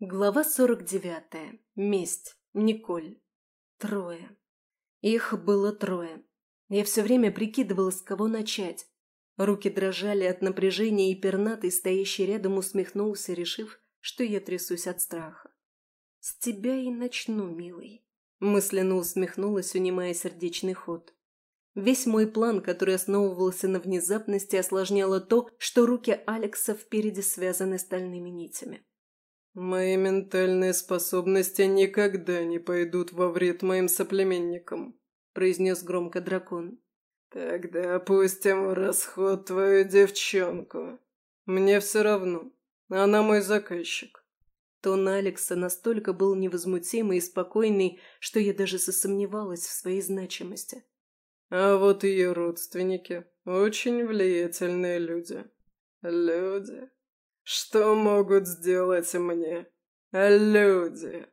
Глава сорок девятая. Месть. Николь. Трое. Их было трое. Я все время прикидывала, с кого начать. Руки дрожали от напряжения, и пернатый, стоящий рядом, усмехнулся, решив, что я трясусь от страха. «С тебя и начну, милый», – мысленно усмехнулась, унимая сердечный ход. Весь мой план, который основывался на внезапности, осложняло то, что руки Алекса впереди связаны стальными нитями. «Мои ментальные способности никогда не пойдут во вред моим соплеменникам», – произнес громко дракон. «Тогда опустим в расход твою девчонку. Мне все равно. Она мой заказчик». Тон Алекса настолько был невозмутимый и спокойный, что я даже засомневалась в своей значимости. «А вот ее родственники – очень влиятельные люди. Люди, что могут сделать мне люди?»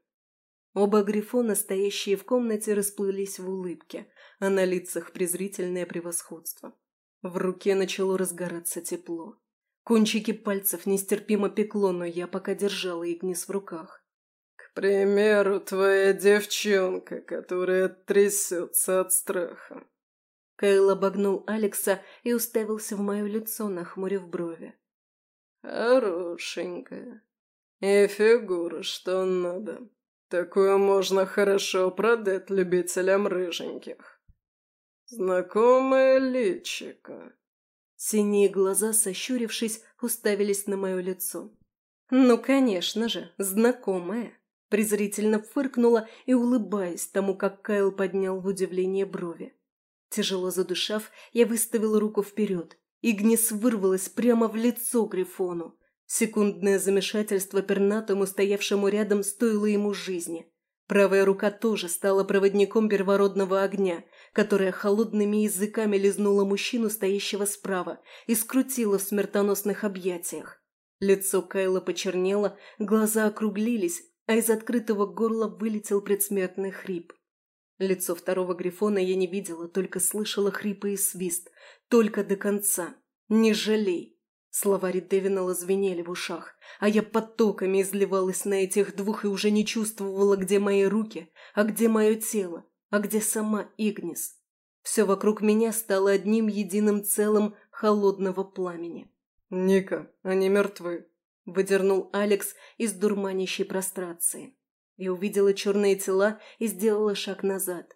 Оба грифона, стоящие в комнате, расплылись в улыбке, а на лицах презрительное превосходство. В руке начало разгораться тепло. Кончики пальцев нестерпимо пекло, но я пока держала Игнис в руках. «К примеру, твоя девчонка, которая трясется от страха». Кайл обогнул Алекса и уставился в мое лицо, нахмурив брови. Хорошенькая. И фигура, что надо. Такую можно хорошо продать любителям рыженьких. Знакомое личико. Синие глаза, сощурившись, уставились на мое лицо. «Ну, конечно же, знакомое!» Презрительно фыркнула и улыбаясь тому, как Кайл поднял в удивление брови. Тяжело задышав, я выставила руку вперед, Игнис вырвалась прямо в лицо Грифону. Секундное замешательство пернатому, стоявшему рядом, стоило ему жизни. Правая рука тоже стала проводником первородного огня, которая холодными языками лизнула мужчину, стоящего справа, и скрутила в смертоносных объятиях. Лицо Кайла почернело, глаза округлились, а из открытого горла вылетел предсмертный хрип. Лицо второго Грифона я не видела, только слышала хрипы и свист. Только до конца. Не жалей. Слова Редевинала звенели в ушах, а я потоками изливалась на этих двух и уже не чувствовала, где мои руки, а где мое тело, а где сама Игнис. Все вокруг меня стало одним единым целым холодного пламени. «Ника, они мертвы», – выдернул Алекс из дурманящей прострации. Я увидела черные тела и сделала шаг назад.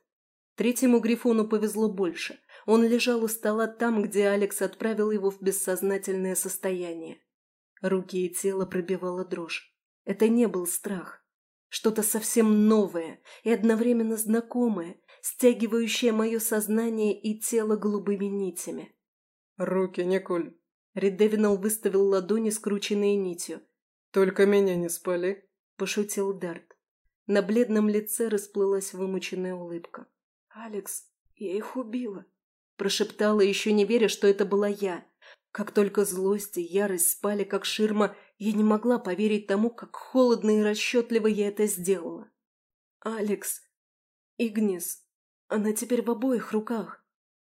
Третьему Грифону повезло больше. Он лежал у стола там, где Алекс отправил его в бессознательное состояние. Руки и тело пробивало дрожь. Это не был страх. Что-то совсем новое и одновременно знакомое, стягивающее мое сознание и тело голубыми нитями. «Руки, Николь!» Редевинал выставил ладони, скрученные нитью. «Только меня не спали!» – пошутил Дарт. На бледном лице расплылась вымученная улыбка. «Алекс, я их убила!» Прошептала, еще не веря, что это была я. Как только злость и ярость спали, как ширма, я не могла поверить тому, как холодно и расчетливо я это сделала. «Алекс! Игнис! Она теперь в обоих руках!»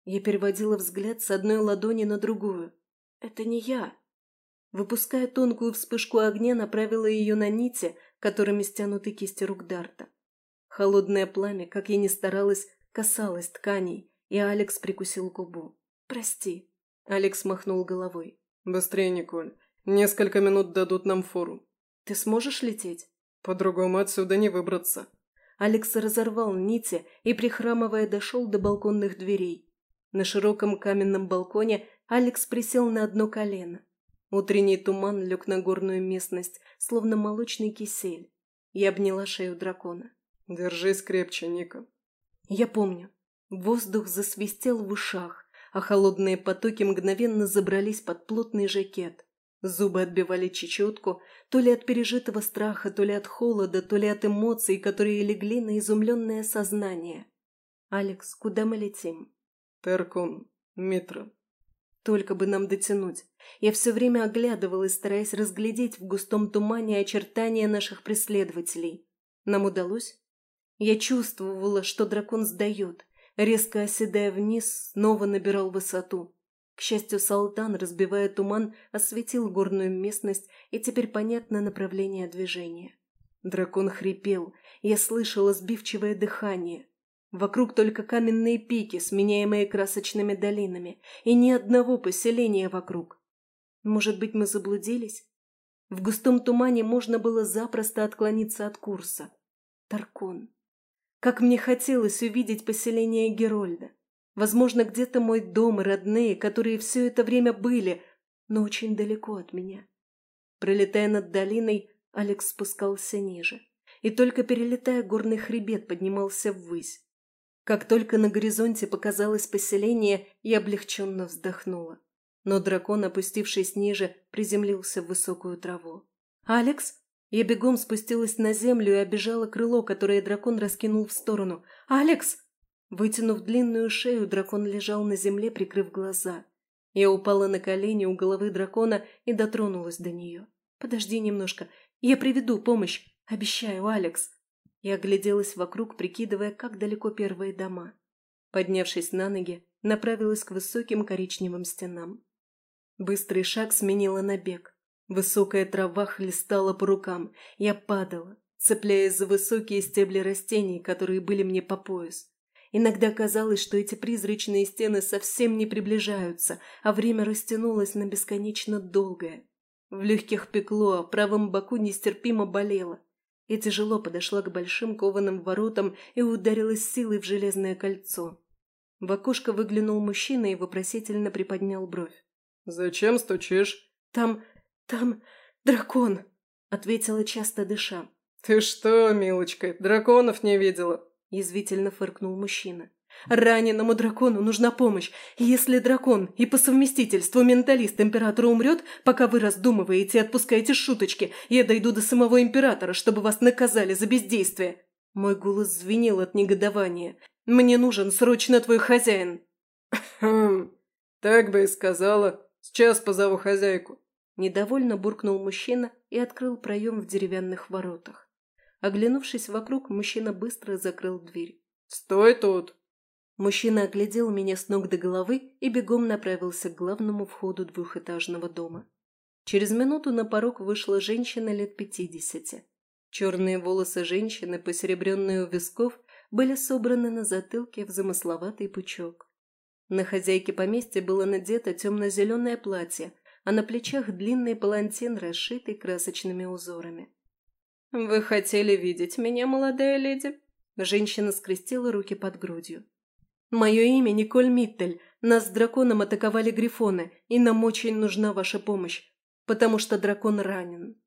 Я переводила взгляд с одной ладони на другую. «Это не я!» Выпуская тонкую вспышку огня, направила ее на нити, которыми стянуты кисти рук Дарта. Холодное пламя, как я ни старалась, касалось тканей, и Алекс прикусил губу. «Прости». Алекс махнул головой. «Быстрее, Николь. Несколько минут дадут нам фору». «Ты сможешь лететь?» «По-другому отсюда не выбраться». Алекс разорвал нити и, прихрамывая, дошел до балконных дверей. На широком каменном балконе Алекс присел на одно колено. Утренний туман лег на горную местность, словно молочный кисель. Я обняла шею дракона. «Держись крепче, Ника». Я помню. Воздух засвистел в ушах, а холодные потоки мгновенно забрались под плотный жакет. Зубы отбивали чечетку, то ли от пережитого страха, то ли от холода, то ли от эмоций, которые легли на изумленное сознание. «Алекс, куда мы летим?» «Теркон, Митра», только бы нам дотянуть. Я все время оглядывалась, стараясь разглядеть в густом тумане очертания наших преследователей. Нам удалось? Я чувствовала, что дракон сдает. Резко оседая вниз, снова набирал высоту. К счастью, Салтан, разбивая туман, осветил горную местность, и теперь понятно направление движения. Дракон хрипел, я слышала сбивчивое дыхание. Вокруг только каменные пики, сменяемые красочными долинами, и ни одного поселения вокруг. Может быть, мы заблудились? В густом тумане можно было запросто отклониться от курса. Таркон. Как мне хотелось увидеть поселение Герольда. Возможно, где-то мой дом и родные, которые все это время были, но очень далеко от меня. Пролетая над долиной, Алекс спускался ниже. И только перелетая горный хребет, поднимался ввысь. Как только на горизонте показалось поселение, я облегченно вздохнула. Но дракон, опустившись ниже, приземлился в высокую траву. «Алекс?» Я бегом спустилась на землю и обижала крыло, которое дракон раскинул в сторону. «Алекс!» Вытянув длинную шею, дракон лежал на земле, прикрыв глаза. Я упала на колени у головы дракона и дотронулась до нее. «Подожди немножко. Я приведу помощь. Обещаю, Алекс!» Я огляделась вокруг, прикидывая, как далеко первые дома. Поднявшись на ноги, направилась к высоким коричневым стенам. Быстрый шаг сменила на бег. Высокая трава хлестала по рукам. Я падала, цепляясь за высокие стебли растений, которые были мне по пояс. Иногда казалось, что эти призрачные стены совсем не приближаются, а время растянулось на бесконечно долгое. В легких пекло, а в правом боку нестерпимо болело. Я тяжело подошла к большим кованым воротам и ударилась силой в железное кольцо. В окошко выглянул мужчина и вопросительно приподнял бровь. «Зачем стучишь?» «Там... там... дракон!» — ответила часто дыша. «Ты что, милочка, драконов не видела?» – язвительно фыркнул мужчина. «Раненому дракону нужна помощь. Если дракон и по совместительству менталист императора умрет, пока вы раздумываете и отпускаете шуточки, я дойду до самого императора, чтобы вас наказали за бездействие». Мой голос звенел от негодования. «Мне нужен срочно твой хозяин». «Хм, так бы и сказала. Сейчас позову хозяйку». Недовольно буркнул мужчина и открыл проем в деревянных воротах. Оглянувшись вокруг, мужчина быстро закрыл дверь. «Стой тут!» Мужчина оглядел меня с ног до головы и бегом направился к главному входу двухэтажного дома. Через минуту на порог вышла женщина лет пятидесяти. Черные волосы женщины, посеребренные у висков, были собраны на затылке в замысловатый пучок. На хозяйке поместья было надето темно-зеленое платье, а на плечах длинный палантин, расшитый красочными узорами. «Вы хотели видеть меня, молодая леди?» Женщина скрестила руки под грудью. «Мое имя Николь Миттель. Нас с драконом атаковали грифоны, и нам очень нужна ваша помощь, потому что дракон ранен».